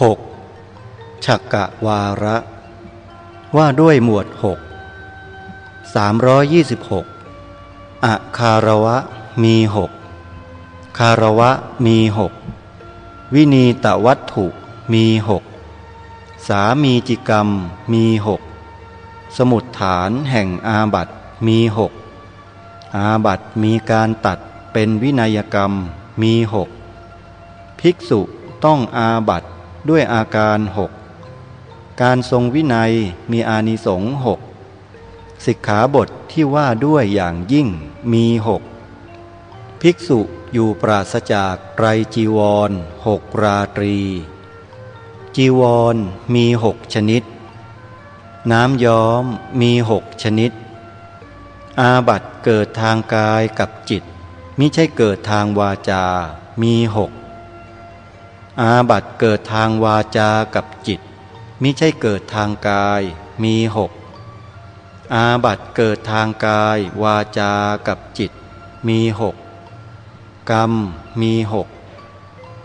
6. ฉักกะวาระ ว่าด้วยหมวด 6 326อะคารวะมีหกคารวะมีหกวินีตวัตถุมีหกสามีจิกรรมมีหกสมุดฐานแห่งอาบัตมีหกอาบัตมีการตัดเป็นวินัยกรรมมีหกภิกษุต้องอาบัต ด้วยอาการหกการทรงวินัยมีอานิสงส์หกสิกขาบทที่ว่าด้วยอย่างยิ่งมีหกภิกษุอยู่ปราศจากไตรจีวรหกราตรี จีวรมีหกชนิด น้ำย้อมมีหกชนิด อาบัตเกิดทางกายกับจิต มิใช่เกิดทางวาจา มีหก อาบัตเกิดทางวาจากับจิต มิใช่เกิดทางกายมีหกอาบัตเกิดทางกายวาจากับจิต มีหกกรรมมีหก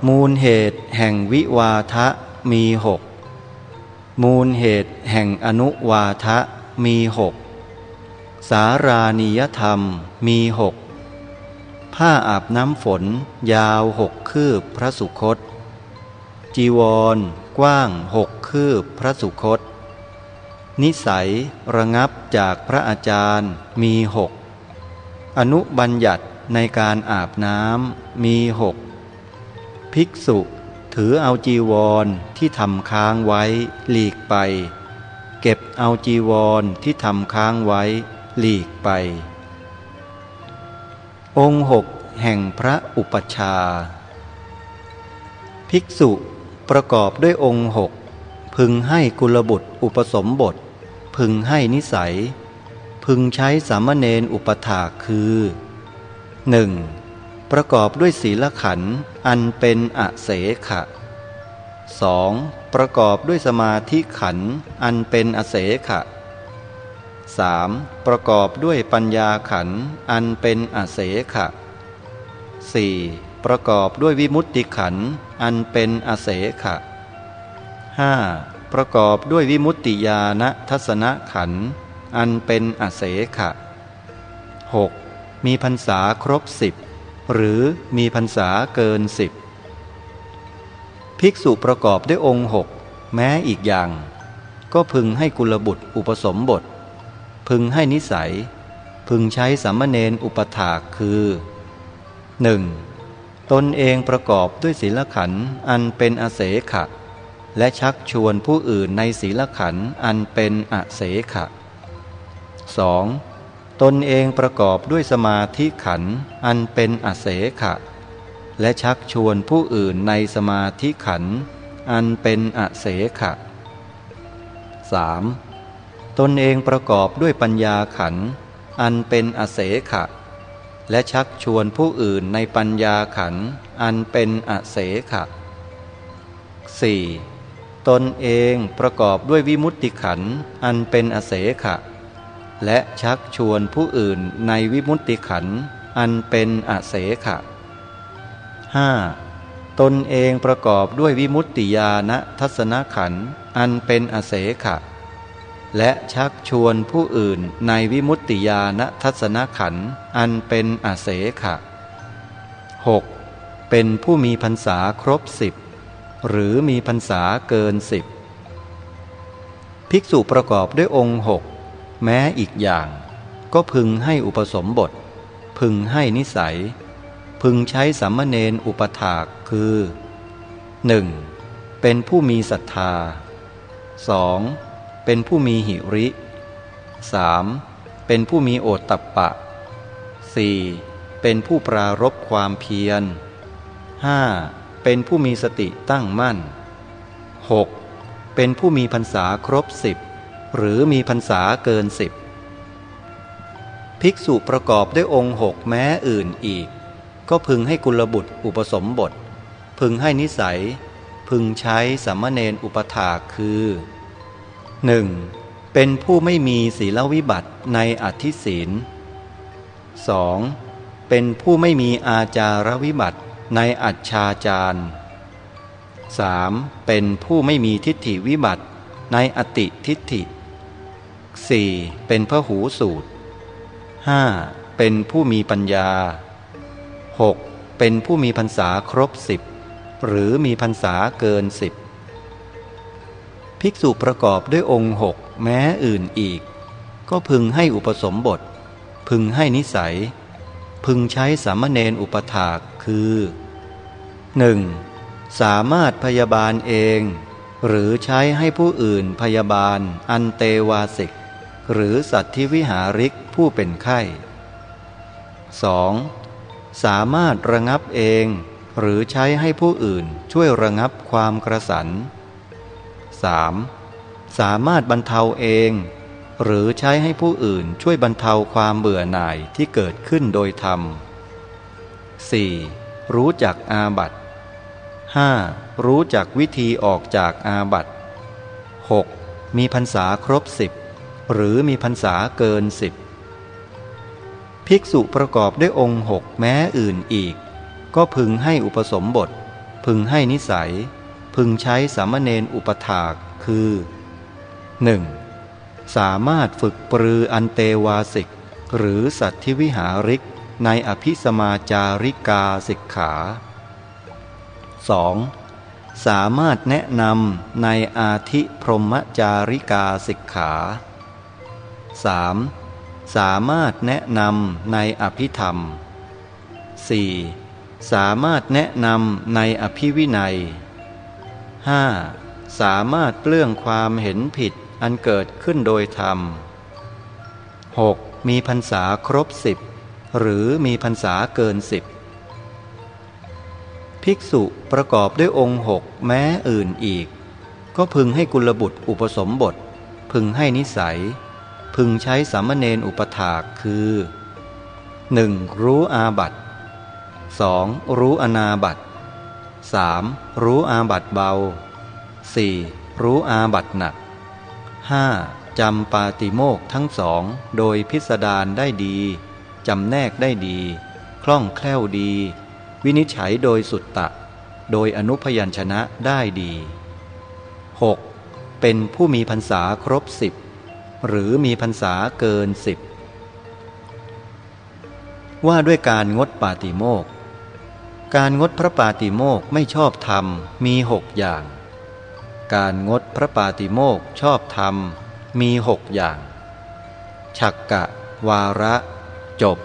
มูลเหตุแห่งวิวาทะมีหกมูลเหตุแห่งอนุวาทะมีหกสารานิยธรรมมีหกผ้าอาบน้ำฝน ยาวหกคืบพระสุคต จีวร กว้างหกคืบพระสุคต นิสัยระงับจากพระอาจารย์มีหกอนุบัญญัติในการอาบน้ำมีหกภิกษุถือเอาจีวรที่ทำค้างไว้หลีกไป เก็บเอาจีวรที่ทำค้างไว้หลีกไป องค์หกแห่งพระอุปชา ภิกษุ ประกอบด้วยองค์หกพึงให้กุลบุตรอุปสมบท พึงให้นิสัย พึงใช้สามเณรอุปถาคือ 1. ประกอบด้วยศีลขันธ์อันเป็นอเสขะ 2. ประกอบด้วยสมาธิขันธ์อันเป็นอเสขะ 3. ประกอบด้วยปัญญาขันธ์อันเป็นอเสขะ 4. ประกอบด้วยวิมุตติขันธ์อันเป็นอเสขะ 5. ประกอบด้วยวิมุตติญาณทัศนขันธ์อันเป็นอเสขะ 6. มีพรรษาครบสิบหรือมีพรรษาเกินสิบภิกษุประกอบด้วยองค์หกแม้อีกอย่าง ก็พึงให้กุลบุตรอุปสมบท พึงให้นิสัย พึงใช้สัมมเนนอุปถากคือ 1. ตนเองประกอบด้วยศีลขันธ์อันเป็นอเสขะ และชักชวนผู้อื่นในศีลขันธ์อันเป็นอเสขะ 2. ตนเองประกอบด้วยสมาธิขันธ์อันเป็นอเสขะ และชักชวนผู้อื่นในสมาธิขันธ์อันเป็นอเสขะ 3. ตนเองประกอบด้วยปัญญาขันธ์อันเป็นอเสขะ และชักชวนผู้อื่นในปัญญาขันอันเป็นอเสขะ 4. ตนเองประกอบด้วยวิมุตติขันอันเป็นอเสขะ และชักชวนผู้อื่นในวิมุตติขันอันเป็นอเสขะ 5. ตนเองประกอบด้วยวิมุตติญาณทัศนขันอันเป็นอเสขะ และชักชวนผู้อื่นในวิมุตติญาณทัศนขันธ์อันเป็นอเสขะ 6. เป็นผู้มีพรรษาครบสิบหรือมีพรรษาเกินสิบภิกษุประกอบด้วยองค์หกแม้อีกอย่าง ก็พึงให้อุปสมบท พึงให้นิสัย พึงใช้สัมมเนนอุปถากคือ 1. เป็นผู้มีศรัทธา 2. เป็นผู้มีหิริ 3. เป็นผู้มีโอตตัปปะ 4. เป็นผู้ปรารบความเพียร 5. เป็นผู้มีสติตั้งมั่น 6. เป็นผู้มีพรรษาครบสิบหรือมีพรรษาเกินสิบภิกษุประกอบด้วยองค์หกแม้อื่นอีก ก็พึงให้กุลบุตรอุปสมบท พึงให้นิสัย พึงใช้สัมมเนนอุปถาคือ 1. เป็นผู้ไม่มีศีลวิบัติในอธิศีล 2. เป็นผู้ไม่มีอาจารวิบัติในอัจฉาจาร 3. เป็นผู้ไม่มีทิฏฐิวิบัติในอติทิฏฐิ 4. เป็นพระหูสูตร 5. เป็นผู้มีปัญญา 6. เป็นผู้มีพรรษาครบสิบหรือมีพรรษาเกินสิบ ภิกษุประกอบด้วยองค์หกแม้อื่นอีก ก็พึงให้อุปสมบท พึงให้นิสัย พึงใช้สามเณรอุปถากคือ 1. สามารถพยาบาลเอง หรือใช้ให้ผู้อื่นพยาบาล อันเตวาสิก หรือสัตว์ที่วิหาริกผู้เป็นไข้ 2. สามารถระงับเอง หรือใช้ให้ผู้อื่นช่วยระงับความกระสัน 3. สามารถบรรเทาเอง หรือใช้ให้ผู้อื่นช่วยบรรเทาความเบื่อหน่ายที่เกิดขึ้นโดยธรรม 4. รู้จักอาบัต 5. รู้จักวิธีออกจากอาบัต 6. มีพรรษาครบสิบหรือมีพรรษาเกินสิบภิกษุประกอบด้วยองค์หกแม้อื่นอีก ก็พึงให้อุปสมบท พึงให้นิสัย พึงใช้สามเณรอุปถากคือ 1. สามารถฝึกปรืออันเตวาสิก หรือสัตว์ที่วิหาริกในอภิสมาจาริกาสิกขา 2. สามารถแนะนำในอาทิพรหมจาริกาสิกขา 3. สามารถแนะนำในอภิธรรม 4. สามารถแนะนำในอภิวินัย 5. สามารถเปลื้องความเห็นผิดอันเกิดขึ้นโดยธรรม 6. มีพรรษาครบสิบหรือมีพรรษาเกินสิบภิกษุประกอบด้วยองค์หกแม้อื่นอีก ก็พึงให้กุลบุตรอุปสมบท พึงให้นิสัย พึงใช้สามเณรอุปถากคือ 1. รู้อาบัต 2. รู้อนาบัต 3. รู้อาบัตเบา 4. รู้อาบัตหนัก 5. จำปาติโมกทั้งสองโดยพิสดารได้ดี จำแนกได้ดี คล่องแคล่วดี วินิจฉัยโดยสุตตะ โดยอนุพยัญชนะได้ดี 6. เป็นผู้มีพรรษาครบสิบหรือมีพรรษาเกินสิบว่าด้วยการงดปาติโมก การงดพระปาติโมกไม่ชอบธรรมมีหกอย่าง การงดพระปาติโมกชอบธรรมมีหกอย่าง ฉักกะ วาระ จบ